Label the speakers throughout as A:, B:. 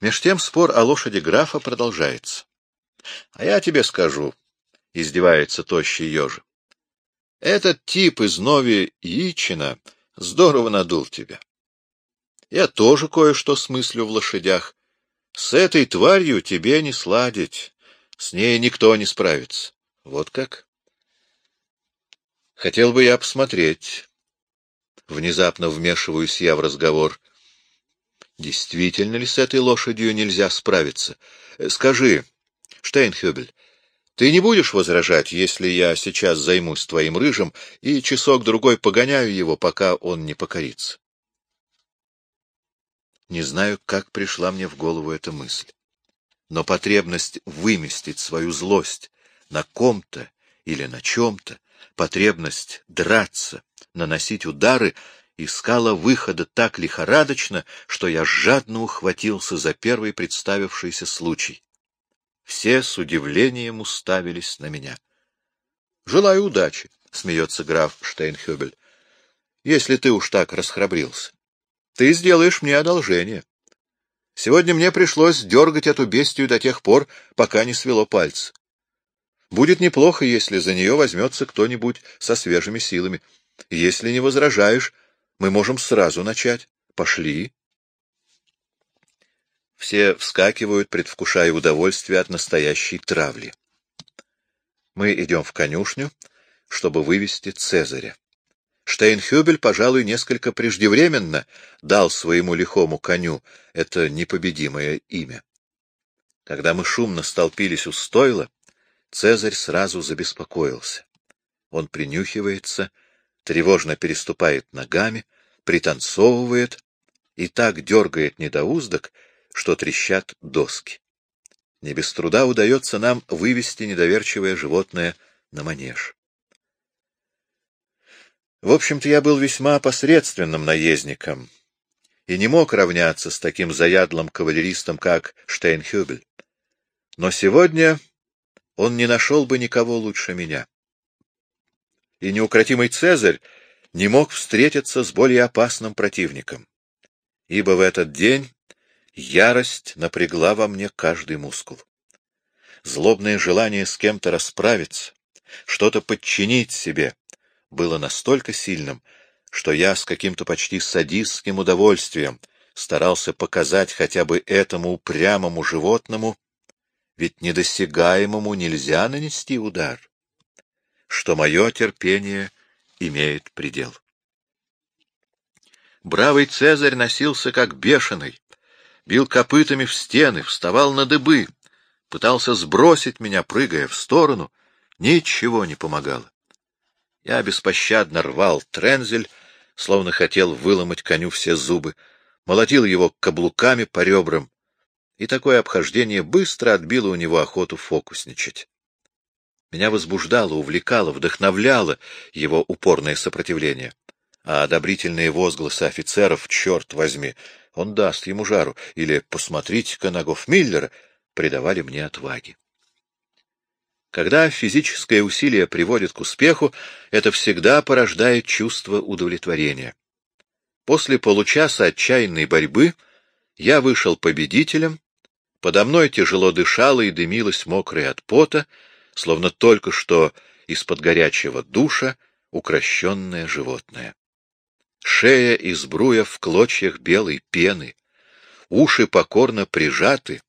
A: Меж тем спор о лошади графа продолжается. — А я тебе скажу, — издевается тощий ежи. — Этот тип из Нови Ичина здорово надул тебя. Я тоже кое-что смыслю в лошадях. С этой тварью тебе не сладить, с ней никто не справится. Вот как? Хотел бы я посмотреть. Внезапно вмешиваюсь я в разговор. Действительно ли с этой лошадью нельзя справиться? Скажи, Штейнхюбель, ты не будешь возражать, если я сейчас займусь твоим рыжим и часок-другой погоняю его, пока он не покорится? Не знаю, как пришла мне в голову эта мысль. Но потребность выместить свою злость на ком-то или на чем-то, потребность драться, наносить удары, искала выхода так лихорадочно, что я жадно ухватился за первый представившийся случай. Все с удивлением уставились на меня. — Желаю удачи, — смеется граф Штейнхюбель, — если ты уж так расхрабрился. Ты сделаешь мне одолжение. Сегодня мне пришлось дергать эту бестию до тех пор, пока не свело пальцы. Будет неплохо, если за нее возьмется кто-нибудь со свежими силами. Если не возражаешь, мы можем сразу начать. Пошли. Все вскакивают, предвкушая удовольствие от настоящей травли. Мы идем в конюшню, чтобы вывести Цезаря. Штейнхюбель, пожалуй, несколько преждевременно дал своему лихому коню это непобедимое имя. Когда мы шумно столпились у стойла, Цезарь сразу забеспокоился. Он принюхивается, тревожно переступает ногами, пританцовывает и так дергает недоуздок, что трещат доски. Не без труда удается нам вывести недоверчивое животное на манеж. В общем-то, я был весьма посредственным наездником и не мог равняться с таким заядлым кавалеристом, как Штейнхюбель. Но сегодня он не нашел бы никого лучше меня. И неукротимый Цезарь не мог встретиться с более опасным противником, ибо в этот день ярость напрягла во мне каждый мускул. Злобное желание с кем-то расправиться, что-то подчинить себе, было настолько сильным, что я с каким-то почти садистским удовольствием старался показать хотя бы этому упрямому животному, ведь недосягаемому нельзя нанести удар, что мое терпение имеет предел. Бравый Цезарь носился как бешеный, бил копытами в стены, вставал на дыбы, пытался сбросить меня, прыгая в сторону, ничего не помогало. Я беспощадно рвал трензель, словно хотел выломать коню все зубы, молотил его каблуками по ребрам, и такое обхождение быстро отбило у него охоту фокусничать. Меня возбуждало, увлекало, вдохновляло его упорное сопротивление. А одобрительные возгласы офицеров, черт возьми, он даст ему жару, или «посмотрите-ка на Гофмиллера», придавали мне отваги. Когда физическое усилие приводит к успеху, это всегда порождает чувство удовлетворения. После получаса отчаянной борьбы я вышел победителем Подо мной тяжело дышало и дымилось мокрое от пота, словно только что из-под горячего душа укращенное животное. Шея и сбруя в клочьях белой пены, уши покорно прижаты,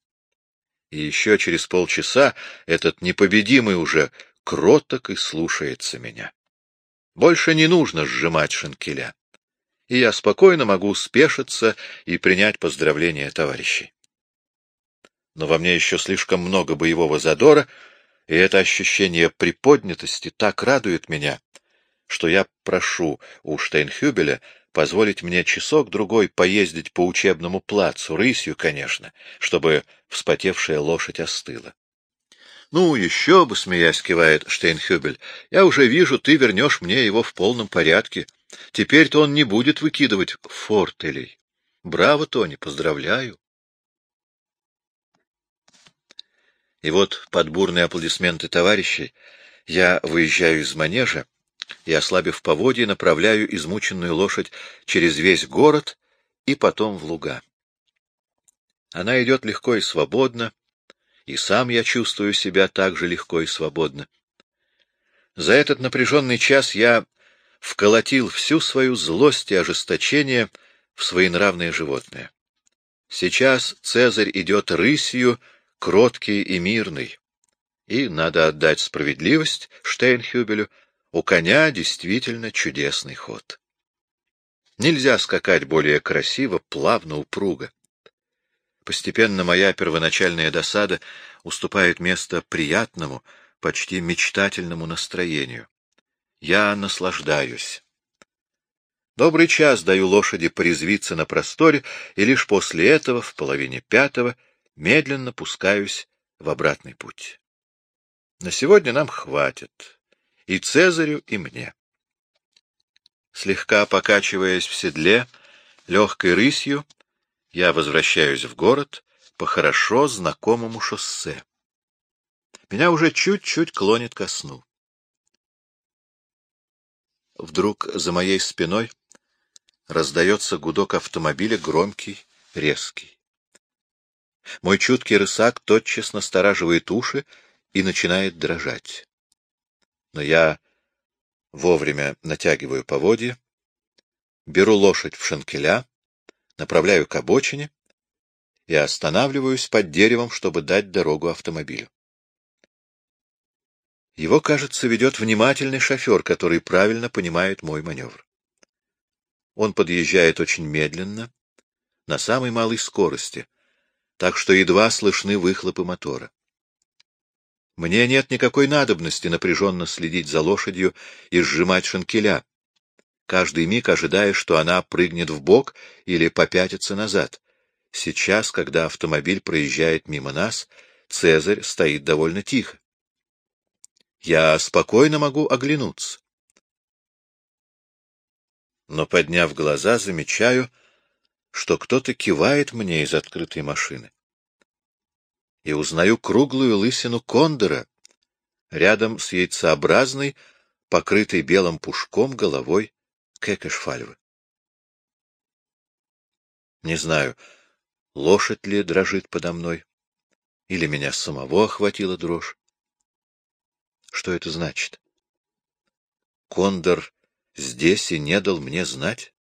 A: и еще через полчаса этот непобедимый уже кроток и слушается меня. Больше не нужно сжимать шинкеля, и я спокойно могу спешиться и принять поздравления товарищей но во мне еще слишком много боевого задора, и это ощущение приподнятости так радует меня, что я прошу у Штейнхюбеля позволить мне часок-другой поездить по учебному плацу, рысью, конечно, чтобы вспотевшая лошадь остыла. — Ну, еще бы, — смеясь кивает Штейнхюбель, — я уже вижу, ты вернешь мне его в полном порядке. Теперь-то он не будет выкидывать фортелей. Браво, Тони, поздравляю. И вот под бурные аплодисменты товарищей я выезжаю из манежа и, ослабив поводья, направляю измученную лошадь через весь город и потом в луга. Она идет легко и свободно, и сам я чувствую себя так же легко и свободно. За этот напряженный час я вколотил всю свою злость и ожесточение в своенравное животное. Сейчас Цезарь идет рысью, кроткий и мирный. И, надо отдать справедливость Штейнхюбелю, у коня действительно чудесный ход. Нельзя скакать более красиво, плавно, упруго. Постепенно моя первоначальная досада уступает место приятному, почти мечтательному настроению. Я наслаждаюсь. Добрый час даю лошади порезвиться на просторе, и лишь после этого, в половине пятого, медленно пускаюсь в обратный путь. На сегодня нам хватит, и Цезарю, и мне. Слегка покачиваясь в седле, легкой рысью, я возвращаюсь в город по хорошо знакомому шоссе. Меня уже чуть-чуть клонит ко сну. Вдруг за моей спиной раздается гудок автомобиля, громкий, резкий. Мой чуткий рысак тотчас настораживает уши и начинает дрожать. Но я вовремя натягиваю поводья, беру лошадь в шанкеля, направляю к обочине и останавливаюсь под деревом, чтобы дать дорогу автомобилю. Его, кажется, ведет внимательный шофер, который правильно понимает мой маневр. Он подъезжает очень медленно, на самой малой скорости, так что едва слышны выхлопы мотора. Мне нет никакой надобности напряженно следить за лошадью и сжимать шанкеля, каждый миг ожидая, что она прыгнет в бок или попятится назад. Сейчас, когда автомобиль проезжает мимо нас, Цезарь стоит довольно тихо. Я спокойно могу оглянуться. Но, подняв глаза, замечаю, что кто-то кивает мне из открытой машины и узнаю круглую лысину кондора рядом с яйцеобразной, покрытой белым пушком головой кекешфальвы. Не знаю, лошадь ли дрожит подо мной, или меня самого охватила дрожь. Что это значит? Кондор здесь и не дал мне знать?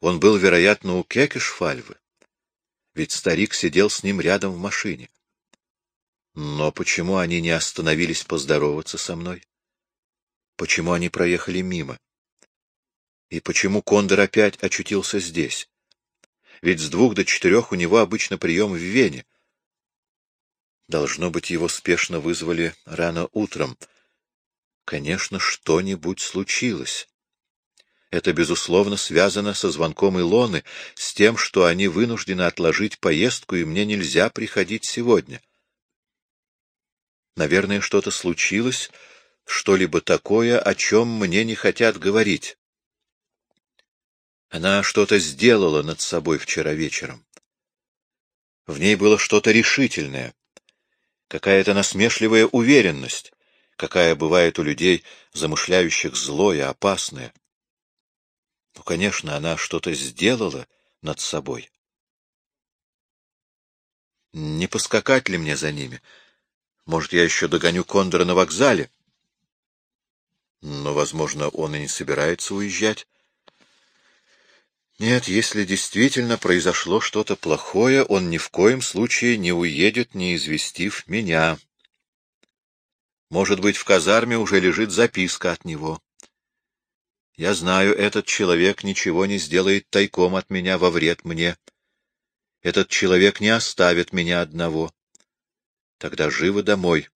A: Он был, вероятно, у Кекешфальвы ведь старик сидел с ним рядом в машине. Но почему они не остановились поздороваться со мной? Почему они проехали мимо? И почему Кондор опять очутился здесь? Ведь с двух до четырех у него обычно прием в Вене. Должно быть, его спешно вызвали рано утром. Конечно, что-нибудь случилось. Это, безусловно, связано со звонком Илоны, с тем, что они вынуждены отложить поездку, и мне нельзя приходить сегодня. Наверное, что-то случилось, что-либо такое, о чем мне не хотят говорить. Она что-то сделала над собой вчера вечером. В ней было что-то решительное, какая-то насмешливая уверенность, какая бывает у людей, замышляющих злое, опасное. Ну, конечно, она что-то сделала над собой. Не поскакать ли мне за ними? Может, я еще догоню Кондора на вокзале? Но, возможно, он и не собирается уезжать. Нет, если действительно произошло что-то плохое, он ни в коем случае не уедет, не известив меня. Может быть, в казарме уже лежит записка от него. Я знаю, этот человек ничего не сделает тайком от меня во вред мне. Этот человек не оставит меня одного. Тогда живо домой.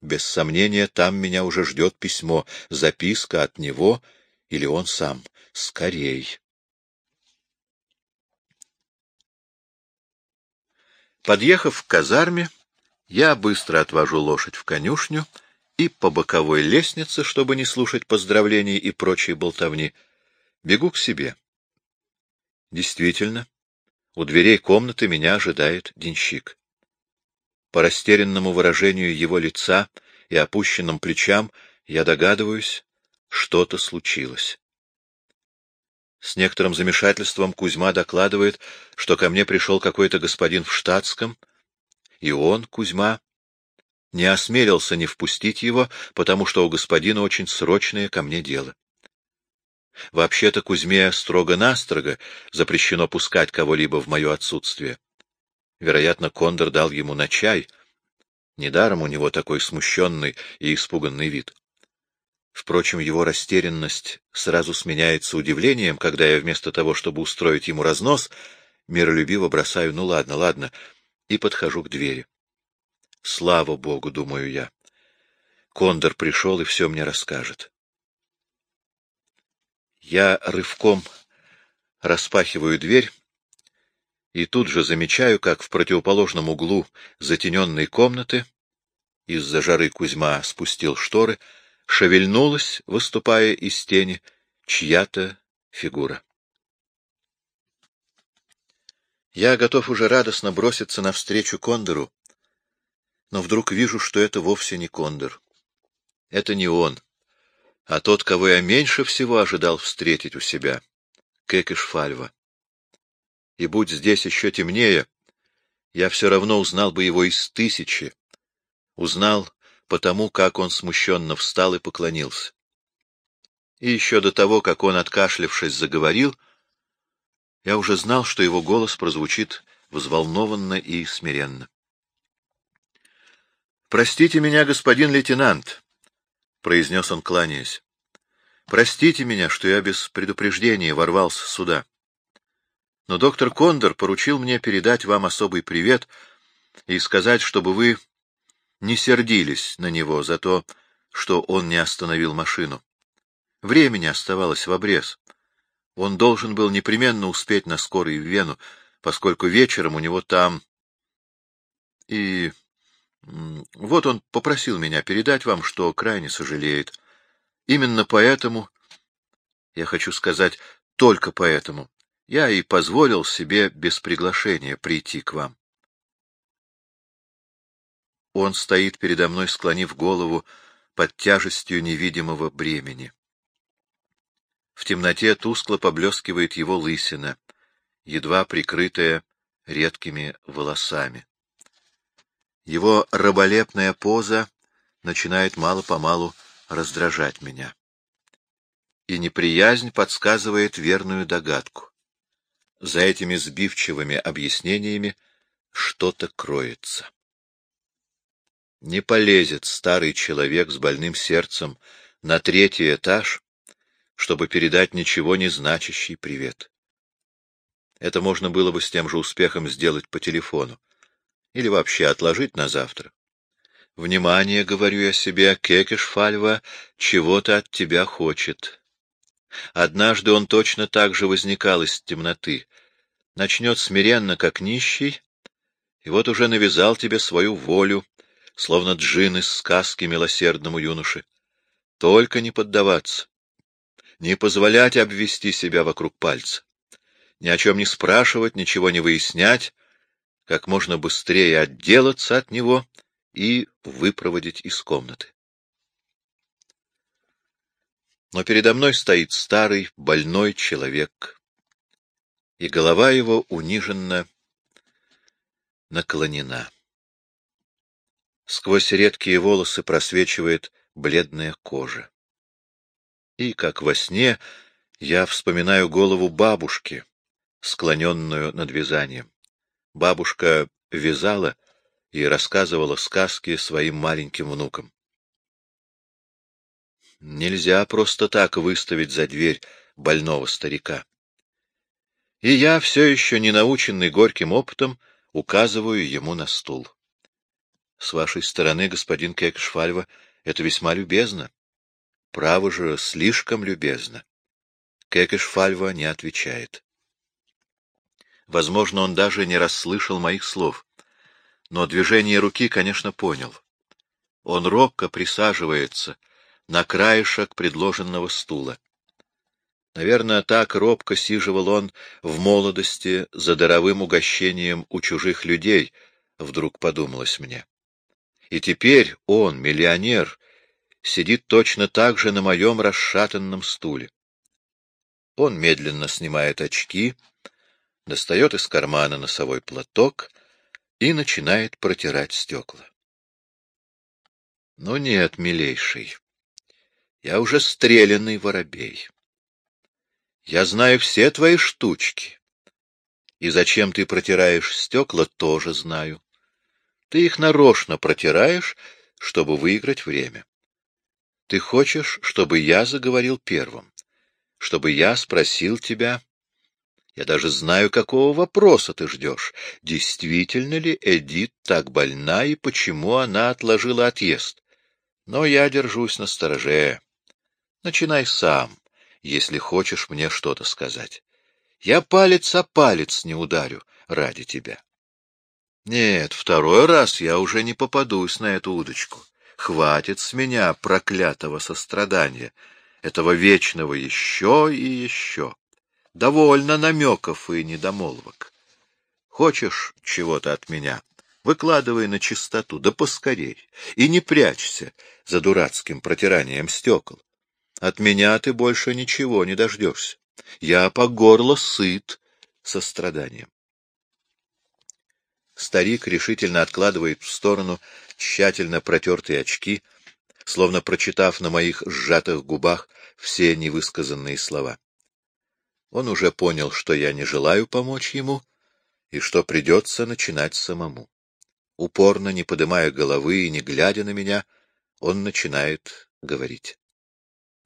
A: Без сомнения, там меня уже ждет письмо, записка от него или он сам. Скорей. Подъехав к казарме, я быстро отвожу лошадь в конюшню — и по боковой лестнице, чтобы не слушать поздравлений и прочей болтовни, бегу к себе. Действительно, у дверей комнаты меня ожидает денщик. По растерянному выражению его лица и опущенным плечам я догадываюсь, что-то случилось. С некоторым замешательством Кузьма докладывает, что ко мне пришел какой-то господин в штатском, и он, Кузьма, не осмелился не впустить его, потому что у господина очень срочное ко мне дело. Вообще-то Кузьме строго-настрого запрещено пускать кого-либо в мое отсутствие. Вероятно, Кондор дал ему на чай. Недаром у него такой смущенный и испуганный вид. Впрочем, его растерянность сразу сменяется удивлением, когда я вместо того, чтобы устроить ему разнос, миролюбиво бросаю «ну ладно, ладно» и подхожу к двери. Слава богу, думаю я. Кондор пришел и все мне расскажет. Я рывком распахиваю дверь и тут же замечаю, как в противоположном углу затененной комнаты из-за жары Кузьма спустил шторы — шевельнулась, выступая из тени, чья-то фигура. Я готов уже радостно броситься навстречу Кондору, но вдруг вижу, что это вовсе не Кондор. Это не он, а тот, кого я меньше всего ожидал встретить у себя — Кекиш Фальва. И будь здесь еще темнее, я все равно узнал бы его из тысячи, узнал потому как он смущенно встал и поклонился. И еще до того, как он, откашлявшись, заговорил, я уже знал, что его голос прозвучит взволнованно и смиренно. «Простите меня, господин лейтенант», — произнес он, кланяясь. «Простите меня, что я без предупреждения ворвался сюда. Но доктор Кондор поручил мне передать вам особый привет и сказать, чтобы вы не сердились на него за то, что он не остановил машину. Времени оставалось в обрез. Он должен был непременно успеть на скорой в Вену, поскольку вечером у него там... И вот он попросил меня передать вам, что крайне сожалеет. Именно поэтому, я хочу сказать, только поэтому, я и позволил себе без приглашения прийти к вам. Он стоит передо мной, склонив голову под тяжестью невидимого бремени. В темноте тускло поблескивает его лысина, едва прикрытая редкими волосами. Его раболепная поза начинает мало-помалу раздражать меня. И неприязнь подсказывает верную догадку. За этими сбивчивыми объяснениями что-то кроется. Не полезет старый человек с больным сердцем на третий этаж, чтобы передать ничего не значащий привет. Это можно было бы с тем же успехом сделать по телефону. Или вообще отложить на завтра. Внимание, говорю я себе, Кекеш Фальва чего-то от тебя хочет. Однажды он точно так же возникал из темноты. Начнет смиренно, как нищий, и вот уже навязал тебе свою волю, словно джин из сказки милосердному юноше. Только не поддаваться, не позволять обвести себя вокруг пальца, ни о чем не спрашивать, ничего не выяснять, как можно быстрее отделаться от него и выпроводить из комнаты. Но передо мной стоит старый, больной человек, и голова его униженно наклонена. Сквозь редкие волосы просвечивает бледная кожа. И, как во сне, я вспоминаю голову бабушки, склоненную над вязанием. Бабушка вязала и рассказывала сказки своим маленьким внукам. Нельзя просто так выставить за дверь больного старика. И я, все еще не наученный горьким опытом, указываю ему на стул. С вашей стороны, господин Кекшфальва, это весьма любезно. Право же, слишком любезно. Кекешфальва не отвечает. Возможно, он даже не расслышал моих слов, но движение руки, конечно, понял. Он робко присаживается на краешек предложенного стула. Наверное, так робко сиживал он в молодости за даровым угощением у чужих людей, вдруг подумалось мне. И теперь он, миллионер, сидит точно так же на моем расшатанном стуле. Он медленно снимает очки, достает из кармана носовой платок и начинает протирать стекла. Ну нет, милейший, я уже стрелянный воробей. Я знаю все твои штучки. И зачем ты протираешь стекла, тоже знаю. Ты их нарочно протираешь, чтобы выиграть время. Ты хочешь, чтобы я заговорил первым, чтобы я спросил тебя... Я даже знаю, какого вопроса ты ждешь. Действительно ли Эдит так больна и почему она отложила отъезд? Но я держусь на стороже. Начинай сам, если хочешь мне что-то сказать. Я палец о палец не ударю ради тебя. Нет, второй раз я уже не попадусь на эту удочку. Хватит с меня проклятого сострадания, этого вечного еще и еще. Довольно намеков и недомолвок. Хочешь чего-то от меня? Выкладывай на чистоту, да поскорей, и не прячься за дурацким протиранием стекол. От меня ты больше ничего не дождешься. Я по горло сыт состраданием. Старик решительно откладывает в сторону тщательно протертые очки, словно прочитав на моих сжатых губах все невысказанные слова. Он уже понял, что я не желаю помочь ему и что придется начинать самому. Упорно, не поднимая головы и не глядя на меня, он начинает говорить.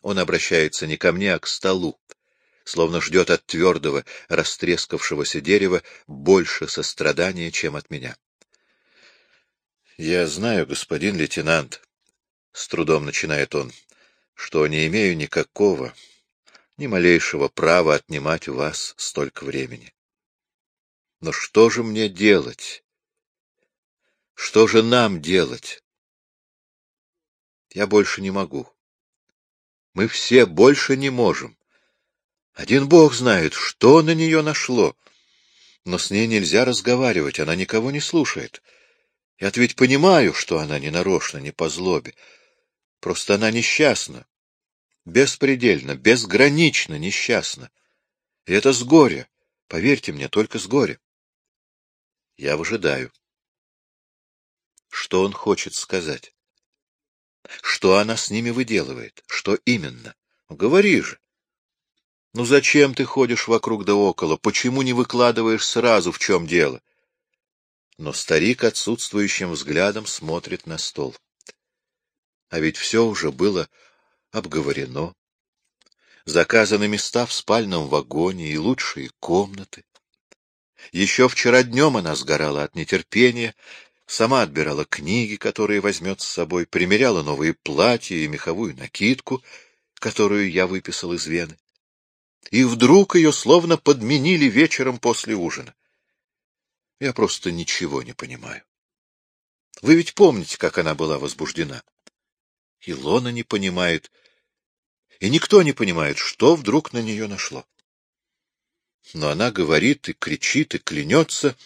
A: Он обращается не ко мне, а к столу, словно ждет от твердого, растрескавшегося дерева больше сострадания, чем от меня. — Я знаю, господин лейтенант, — с трудом начинает он, — что не имею никакого, ни малейшего права отнимать у вас столько времени. Но что же мне делать? Что же нам делать? Я больше не могу. Мы все больше не можем. Один бог знает, что на нее нашло. Но с ней нельзя разговаривать, она никого не слушает. я ведь понимаю, что она не нарочно, не по злобе. Просто она несчастна. Беспредельно, безгранично несчастна. И это с горя. Поверьте мне, только с горя. Я выжидаю. Что он хочет сказать? Что она с ними выделывает? Что именно? Говори же. Ну зачем ты ходишь вокруг да около? Почему не выкладываешь сразу, в чем дело? Но старик отсутствующим взглядом смотрит на стол. А ведь все уже было обговорено. Заказаны места в спальном вагоне и лучшие комнаты. Еще вчера днем она сгорала от нетерпения, сама отбирала книги, которые возьмет с собой, примеряла новые платья и меховую накидку, которую я выписал из Вены и вдруг ее словно подменили вечером после ужина. Я просто ничего не понимаю. Вы ведь помните, как она была возбуждена? Илона не понимает, и никто не понимает, что вдруг на нее нашло. Но она говорит и кричит и клянется,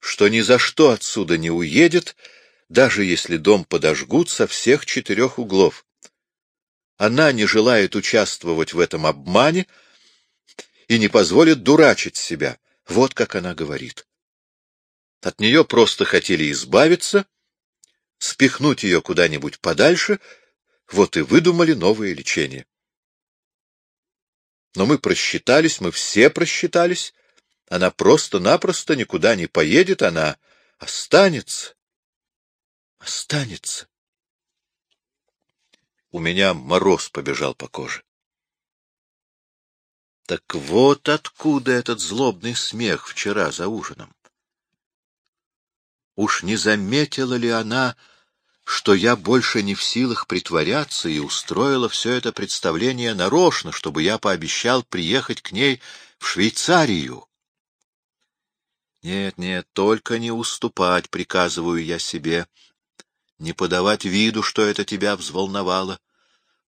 A: что ни за что отсюда не уедет, даже если дом подожгут со всех четырех углов. Она не желает участвовать в этом обмане и не позволит дурачить себя. Вот как она говорит. От нее просто хотели избавиться, спихнуть ее куда-нибудь подальше, вот и выдумали новое лечение. Но мы просчитались, мы все просчитались. Она просто-напросто никуда не поедет, она останется. Останется. У меня мороз побежал по коже. Так вот откуда этот злобный смех вчера за ужином. Уж не заметила ли она, что я больше не в силах притворяться и устроила все это представление нарочно, чтобы я пообещал приехать к ней в Швейцарию? Нет, нет, только не уступать, приказываю я себе, не подавать виду, что это тебя взволновало.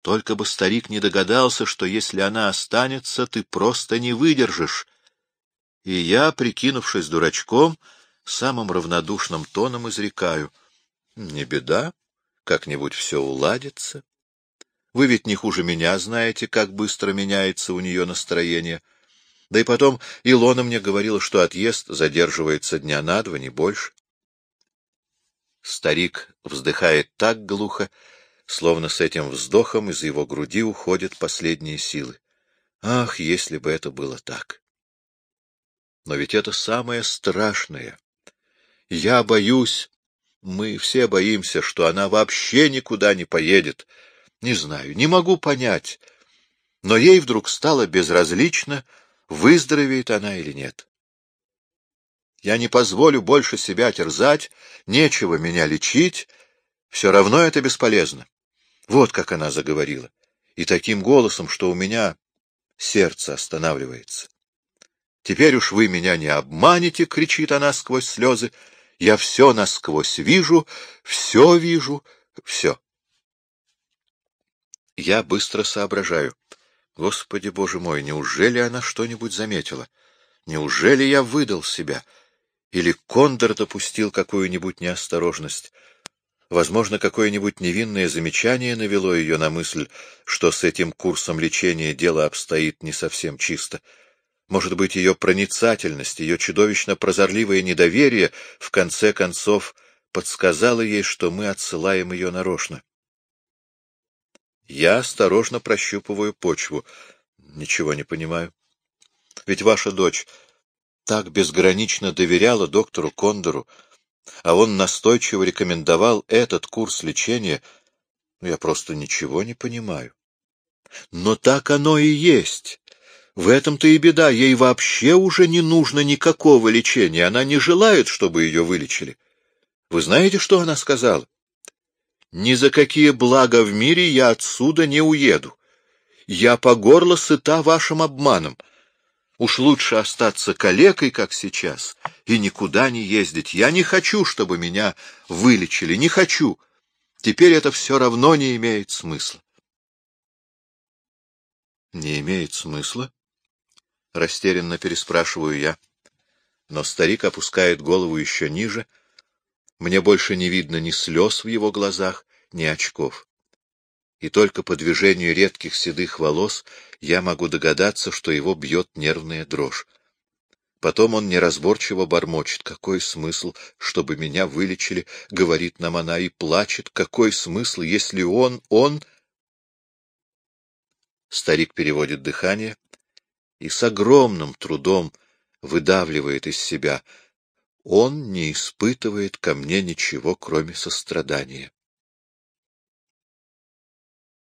A: Только бы старик не догадался, что если она останется, ты просто не выдержишь. И я, прикинувшись дурачком, самым равнодушным тоном изрекаю. Не беда, как-нибудь все уладится. Вы ведь не хуже меня знаете, как быстро меняется у нее настроение. Да и потом Илона мне говорила, что отъезд задерживается дня на два, не больше. Старик вздыхает так глухо, словно с этим вздохом из его груди уходят последние силы. Ах, если бы это было так! Но ведь это самое страшное. Я боюсь, мы все боимся, что она вообще никуда не поедет. Не знаю, не могу понять. Но ей вдруг стало безразлично, выздоровеет она или нет. Я не позволю больше себя терзать, нечего меня лечить, все равно это бесполезно. Вот как она заговорила. И таким голосом, что у меня сердце останавливается. «Теперь уж вы меня не обманете!» — кричит она сквозь слезы. «Я все насквозь вижу, все вижу, все». Я быстро соображаю. Господи, Боже мой, неужели она что-нибудь заметила? Неужели я выдал себя? Или Кондор допустил какую-нибудь неосторожность? Возможно, какое-нибудь невинное замечание навело ее на мысль, что с этим курсом лечения дело обстоит не совсем чисто. Может быть, ее проницательность, ее чудовищно прозорливое недоверие в конце концов подсказало ей, что мы отсылаем ее нарочно. Я осторожно прощупываю почву. Ничего не понимаю. Ведь ваша дочь так безгранично доверяла доктору Кондору, а он настойчиво рекомендовал этот курс лечения, ну, я просто ничего не понимаю. Но так оно и есть. В этом-то и беда. Ей вообще уже не нужно никакого лечения. Она не желает, чтобы ее вылечили. Вы знаете, что она сказала? Ни за какие блага в мире я отсюда не уеду. Я по горло сыта вашим обманом. Уж лучше остаться калекой, как сейчас, и никуда не ездить. Я не хочу, чтобы меня вылечили, не хочу. Теперь это все равно не имеет смысла. Не имеет смысла? Растерянно переспрашиваю я. Но старик опускает голову еще ниже. Мне больше не видно ни слез в его глазах, ни очков и только по движению редких седых волос я могу догадаться, что его бьет нервная дрожь. Потом он неразборчиво бормочет. Какой смысл, чтобы меня вылечили, говорит нам она, и плачет. Какой смысл, если он, он... Старик переводит дыхание и с огромным трудом выдавливает из себя. Он не испытывает ко мне ничего, кроме сострадания.